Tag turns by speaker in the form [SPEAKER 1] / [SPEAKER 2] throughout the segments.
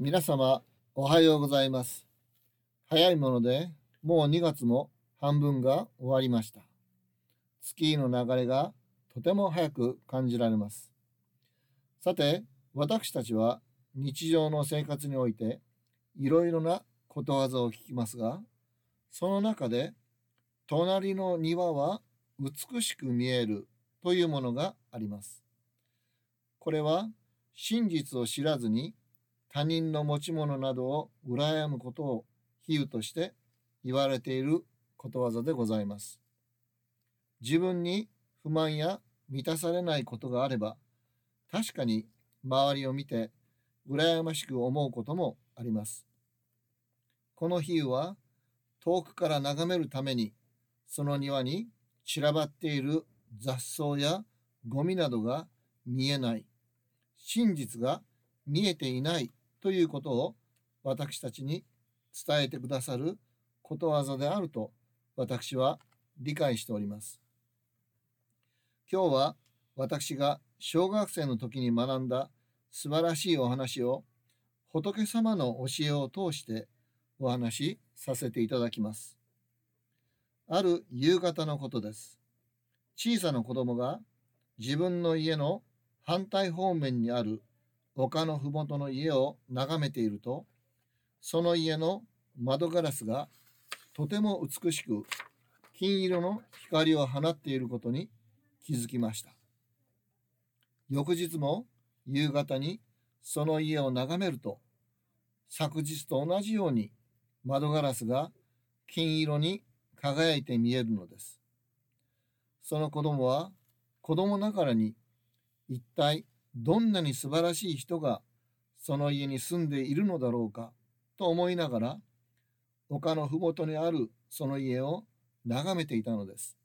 [SPEAKER 1] 皆様、おはようございます。早いもので、もう2月も半分が終わりました。月の流れがとても早く感じられます。さて、私たちは日常の生活において、いろいろなことわざを聞きますが、その中で、隣の庭は美しく見えるというものがあります。これは真実を知らずに他人の持ち物などを羨むことを比喩として言われていることわざでございます。自分に不満や満たされないことがあれば、確かに周りを見て羨ましく思うこともあります。この比喩は遠くから眺めるためにその庭に散らばっている雑草やゴミなどが見えない、真実が見えていないということを私たちに伝えてくださることわざであると私は理解しております。今日は私が小学生の時に学んだ素晴らしいお話を仏様の教えを通してお話しさせていただきます。ある夕方のことです。小さな子供が自分の家の反対方面にある丘のふもとの家を眺めていると、その家の窓ガラスがとても美しく金色の光を放っていることに気づきました。翌日も夕方にその家を眺めると、昨日と同じように窓ガラスが金色に輝いて見えるのです。その子供は子供ながらに一体どんなに素晴らしい人がその家に住んでいるのだろうかと思いながら丘のふもとにあるその家を眺めていたのです。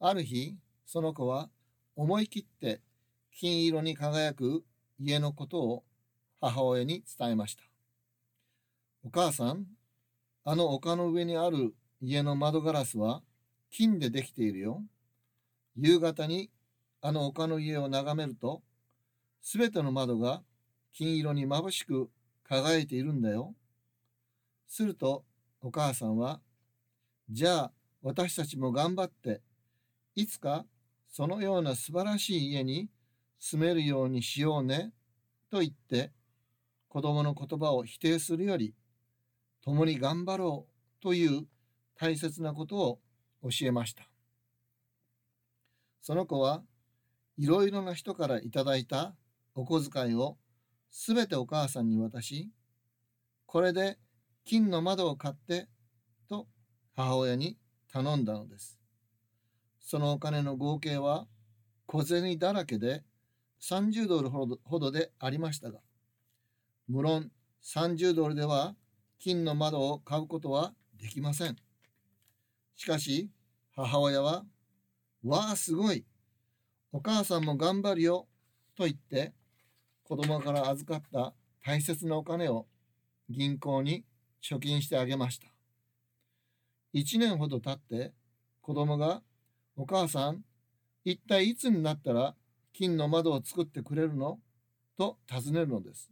[SPEAKER 1] ある日、その子は思い切って金色に輝く家のことを母親に伝えました。お母さん、あの丘の上にある家の窓ガラスは金でできているよ。夕方にあの丘の家を眺めると、すべての窓が金色に眩しく輝いているんだよ。するとお母さんは、じゃあ私たちも頑張って、いつかそのような素晴らしい家に住めるようにしようね、と言って、子供の言葉を否定するより、共に頑張ろうという大切なことを教えました。その子はいろいろな人からいただいたお小遣いをすべてお母さんに渡し、これで金の窓を買ってと母親に頼んだのです。そのお金の合計は小銭だらけで30ドルほどほどでありましたが、無論30ドルでは金の窓を買うことはできません。しかし母親は、わあすごいお母さんも頑張るよと言って子供から預かった大切なお金を銀行に貯金してあげました。一年ほど経って子供がお母さん一体いつになったら金の窓を作ってくれるの？と尋ねるのです。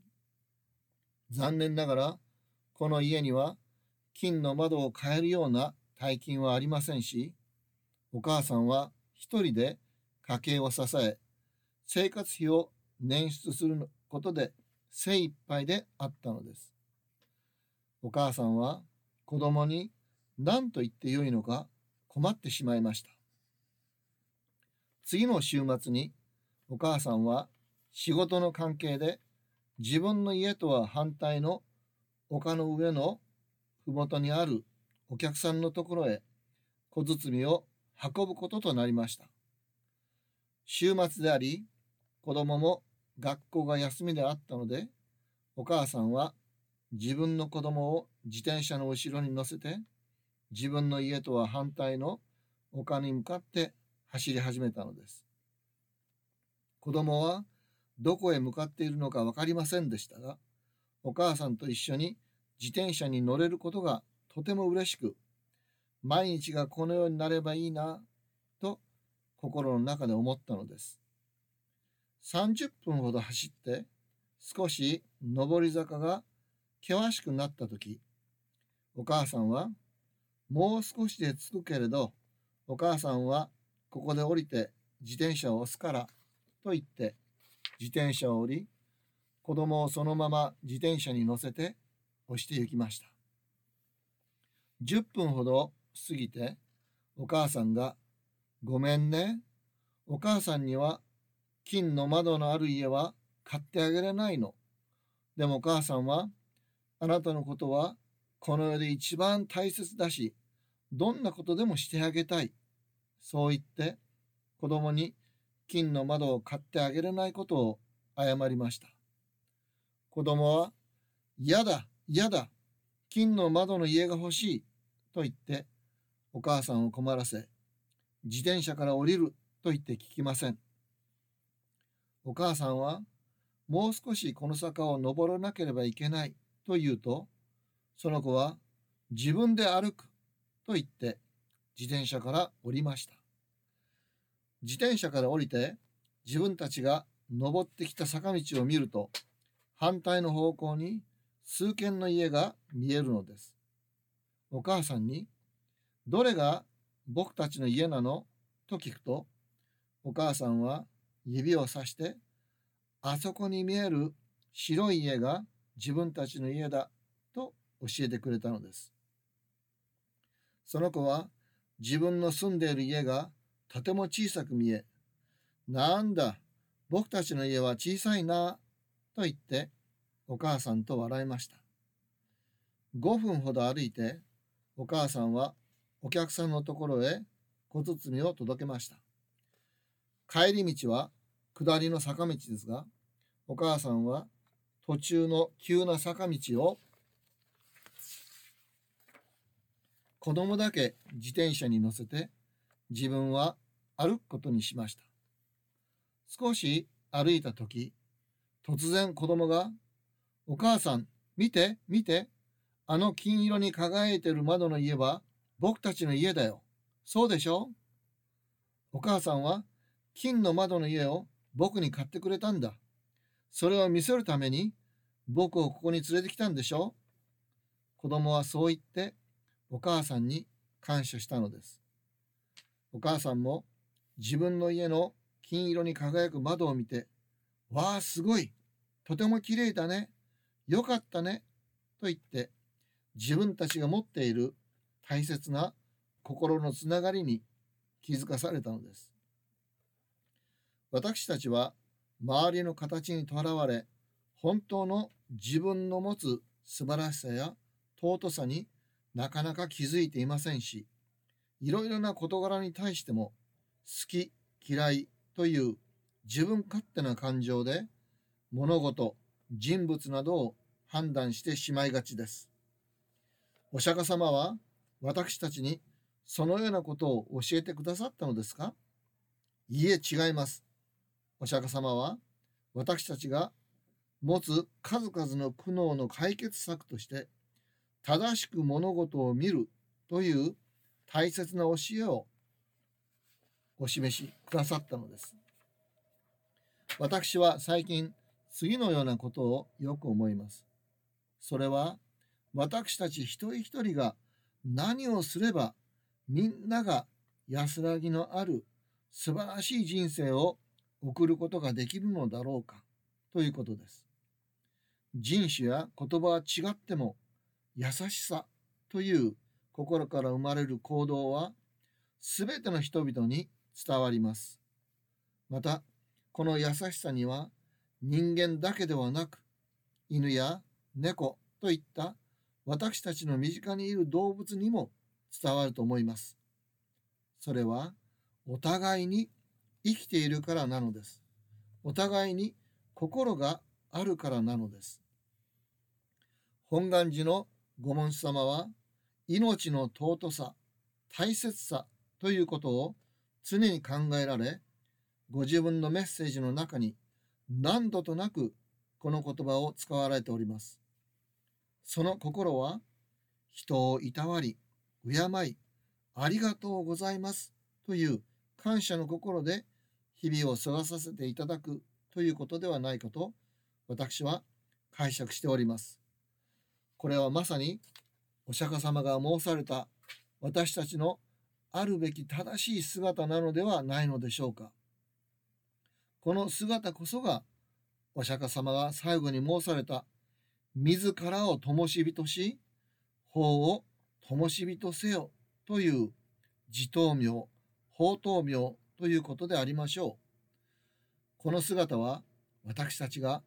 [SPEAKER 1] 残念ながらこの家には金の窓を買えるような大金はありませんしお母さんは一人で家計を支え、生活費を捻出することで精一杯であったのです。お母さんは子供に何と言ってよいのか困ってしまいました。次の週末にお母さんは仕事の関係で自分の家とは反対の丘の上の麓にあるお客さんのところへ小包を運ぶこととなりました。週末であり、子供も学校が休みであったので、お母さんは自分の子供を自転車の後ろに乗せて、自分の家とは反対の丘に向かって走り始めたのです。子供はどこへ向かっているのか分かりませんでしたが、お母さんと一緒に自転車に乗れることがとても嬉しく、毎日がこのようになればいいな、心の中で思ったのです。30分ほど走って、少し上り坂が険しくなった時お母さんはもう少しで着くけれどお母さんはここで降りて自転車を押すからと言って自転車を降り子供をそのまま自転車に乗せて押して行きました10分ほど過ぎてお母さんが「ごめんねお母さんには金の窓のある家は買ってあげれないの。でもお母さんはあなたのことはこの世で一番大切だしどんなことでもしてあげたい。そう言って子供に金の窓を買ってあげれないことを謝りました。子供は嫌だ嫌だ金の窓の家が欲しいと言ってお母さんを困らせ自転車から降りると言って聞きません。お母さんはもう少しこの坂を登らなければいけないと言うとその子は自分で歩くと言って自転車から降りました。自転車から降りて自分たちが登ってきた坂道を見ると反対の方向に数軒の家が見えるのです。お母さんにどれが僕たちの家なの？と聞くとお母さんは指をさしてあそこに見える白い家が自分たちの家だと教えてくれたのです。その子は自分の住んでいる家がとても小さく見え、なんだ、僕たちの家は小さいな、と言ってお母さんと笑いました。5分ほど歩いて、お母さんはお客さんのところへ小包を届けました。帰り道は下りの坂道ですが、お母さんは途中の急な坂道を子供だけ自転車に乗せて自分は歩くことにしました。少し歩いた時、突然子供が、お母さん、見て、見て、あの金色に輝いてる窓の家は僕たちの家だよ。そうでしょ？お母さんは金の窓の家を僕に買ってくれたんだ。それを見せるために僕をここに連れてきたんでしょ？子供はそう言ってお母さんに感謝したのです。お母さんも自分の家の金色に輝く窓を見て、わあ、すごいとても綺麗だねよかったねと言って自分たちが持っている大切な心のつながりに気づかされたのです。私たちは周りの形にとらわれ、本当の自分の持つ素晴らしさや尊さになかなか気づいていませんし、いろいろな事柄に対しても好き、嫌いという自分勝手な感情で物事、人物などを判断してしまいがちです。お釈迦様は私たちにそのようなことを教えてくださったのですか？いいえ、違います。お釈迦様は私たちが持つ数々の苦悩の解決策として正しく物事を見るという大切な教えをお示しくださったのです。私は最近次のようなことをよく思います。それは私たち一人一人が何をすればみんなが安らぎのある素晴らしい人生を送ることができるのだろうか？ということです。人種や言葉は違っても優しさという心から生まれる行動は全ての人々に伝わります。また、この優しさには人間だけではなく犬や猫といった私たちの身近にいる動物にも伝わると思います。それはお互いに生きているからなのです。お互いに心があるからなのです。本願寺の御門師様は命の尊さ、大切さということを常に考えられ、ご自分のメッセージの中に何度となくこの言葉を使われております。その心は人をいたわり、敬い、ありがとうございますという感謝の心で日々を過ごさせていただくということではないかと私は解釈しております。これはまさにお釈迦様が申された私たちのあるべき正しい姿なのではないのでしょうか。この姿こそがお釈迦様が最後に申された自らを灯火とし、法を灯火とせよという自灯明、法灯明ということでありましょう。この姿は私たちが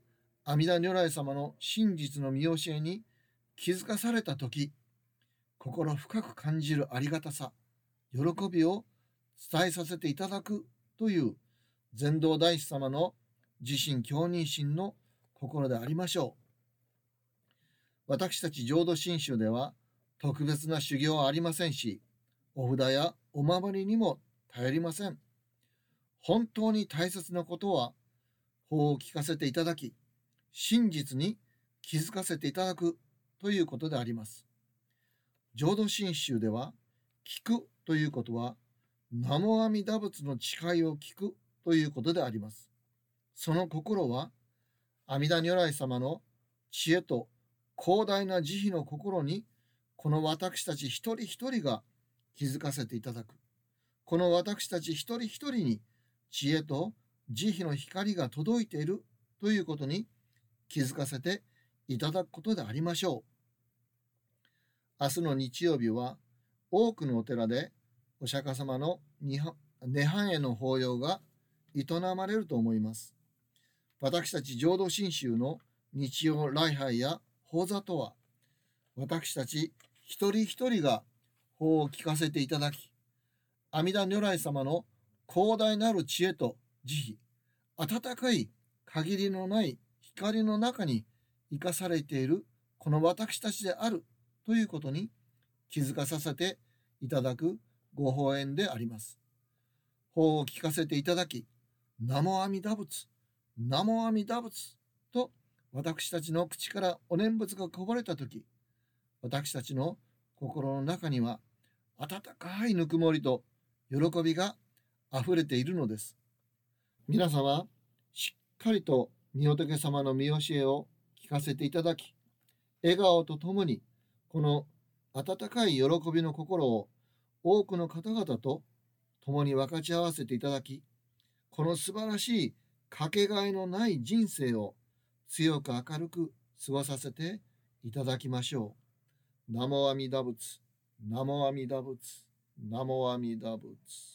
[SPEAKER 1] 阿弥陀如来様の真実の見教えに気づかされた時心深く感じるありがたさ喜びを伝えさせていただくという禅道大師様の自身共認心の心でありましょう私たち浄土真宗では特別な修行はありませんしお札やお守りにも頼りません本当に大切なことは法を聞かせていただき真実に気づかせていただくということであります。浄土真宗では、聞くということは、南無阿弥陀仏の誓いを聞くということであります。その心は、阿弥陀如来様の知恵と広大な慈悲の心に、この私たち一人一人が気づかせていただく。この私たち一人一人に知恵と慈悲の光が届いているということに気づかせていただくことでありましょう。明日の日曜日は多くのお寺でお釈迦様の涅槃への法要が営まれると思います。私たち浄土真宗の日曜礼拝や法座とは私たち一人一人が法を聞かせていただき阿弥陀如来様の広大なる知恵と慈悲温かい限りのない光の中に生かされているこの私たちであるということに気づかさせていただくご法縁であります。法を聞かせていただき、南無阿弥陀仏、南無阿弥陀仏私たちの口からお念仏がこぼれたとき、私たちの心の中には温かいぬくもりと喜びが溢れているのです。皆様、しっかりと御仏様の見教えを聞かせていただき、笑顔とともに、この温かい喜びの心を多くの方々と共に分かち合わせていただき、この素晴らしいかけがえのない人生を強く明るく過ごさせていただきましょう。ナモアミダ仏、ナモアミダ仏、ナモアミダ仏。